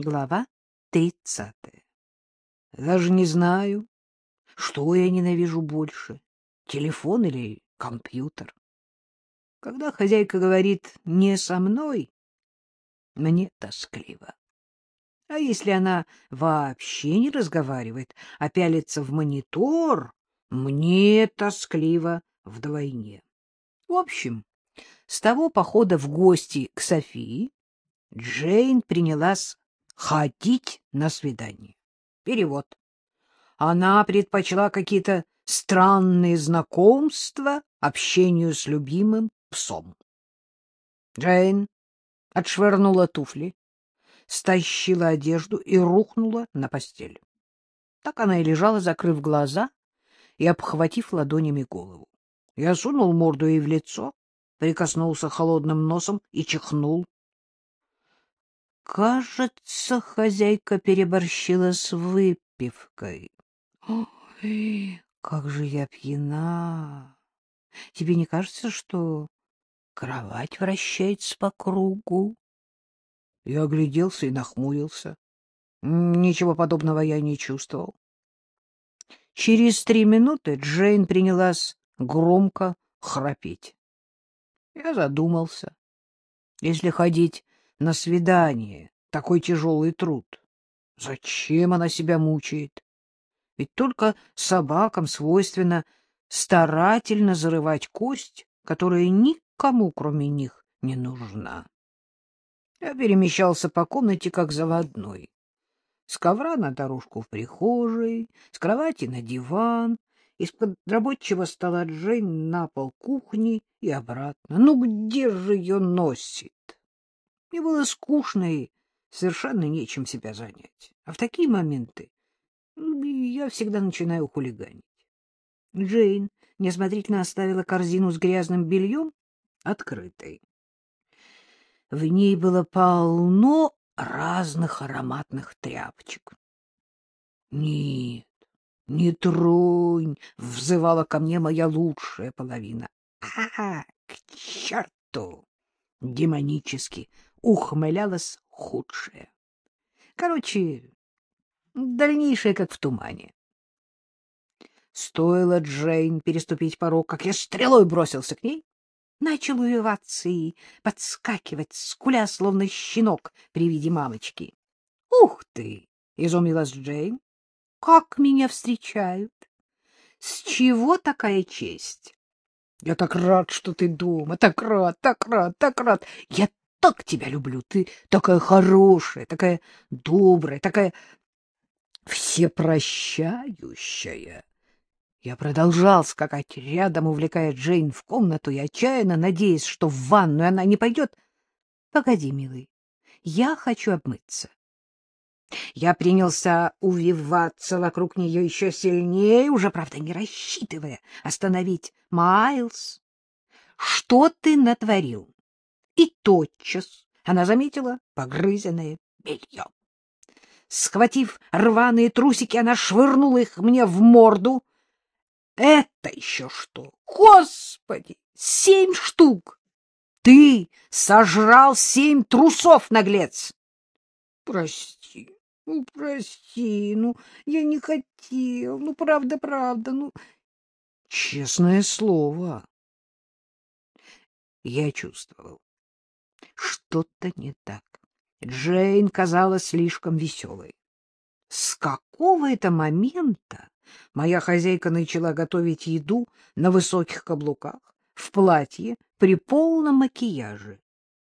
Глава тридцатая. Даже не знаю, что я ненавижу больше, телефон или компьютер. Когда хозяйка говорит «не со мной», мне тоскливо. А если она вообще не разговаривает, а пялится в монитор, мне тоскливо вдвойне. В общем, с того похода в гости к Софии Джейн принялась ходить на свидание. Перевод. Она предпочла какие-то странные знакомства общению с любимым псом. Джейн отшвырнула туфли, стащила одежду и рухнула на постель. Так она и лежала, закрыв глаза и обхватив ладонями голову. Я сунул морду ей в лицо, прикоснулся холодным носом и чихнул. Кажется, хозяйка переборщила с выпивкой. Ой, как же я пьяна! Тебе не кажется, что кровать вращается по кругу? Я огляделся и нахмурился. Ничего подобного я не чувствовал. Через три минуты Джейн принялась громко храпеть. Я задумался. Если ходить на свидание, такой тяжелый труд. Зачем она себя мучает? Ведь только собакам свойственно старательно зарывать кость, которая никому, кроме них, не нужна. Я перемещался по комнате, как заводной. С ковра на дорожку в прихожей, с кровати на диван, из-под рабочего стола Джейн на пол кухни и обратно. Ну где же ее носит? Мне было скучно и совершенно нечем себя занять. А в такие моменты ну, я всегда начинаю хулиганить. Джейн неосмотрительно оставила корзину с грязным бельем открытой. В ней было полно разных ароматных тряпочек. — Нет, не тронь! — взывала ко мне моя лучшая половина. — А, к черту! Демонически ухмылялась худшее. Короче, дальнейшее как в тумане. Стоило Джейн переступить порог, как я стрелой бросился к ней, начал увиваться и подскакивать, скуля, словно щенок при виде мамочки. — Ух ты! — изумилась Джейн. — Как меня встречают! С чего такая честь? — Я так рад, что ты дома, так рад, так рад, так рад. Я так тебя люблю, ты такая хорошая, такая добрая, такая всепрощающая. Я продолжал скакать рядом, увлекая Джейн в комнату и отчаянно надеясь, что в ванную она не пойдет. — Погоди, милый, я хочу обмыться. Я принялся увиваться вокруг нее еще сильнее, уже, правда, не рассчитывая остановить. — Майлз, что ты натворил? И тотчас она заметила погрызенное белье. Схватив рваные трусики, она швырнула их мне в морду. Это еще что? Господи! Семь штук! Ты сожрал семь трусов, наглец! Прости, ну, прости, ну, я не хотел, ну, правда-правда, ну... Честное слово. Я чувствовал, что-то не так. Джейн казалась слишком веселой. С какого это момента моя хозяйка начала готовить еду на высоких каблуках, в платье, при полном макияже?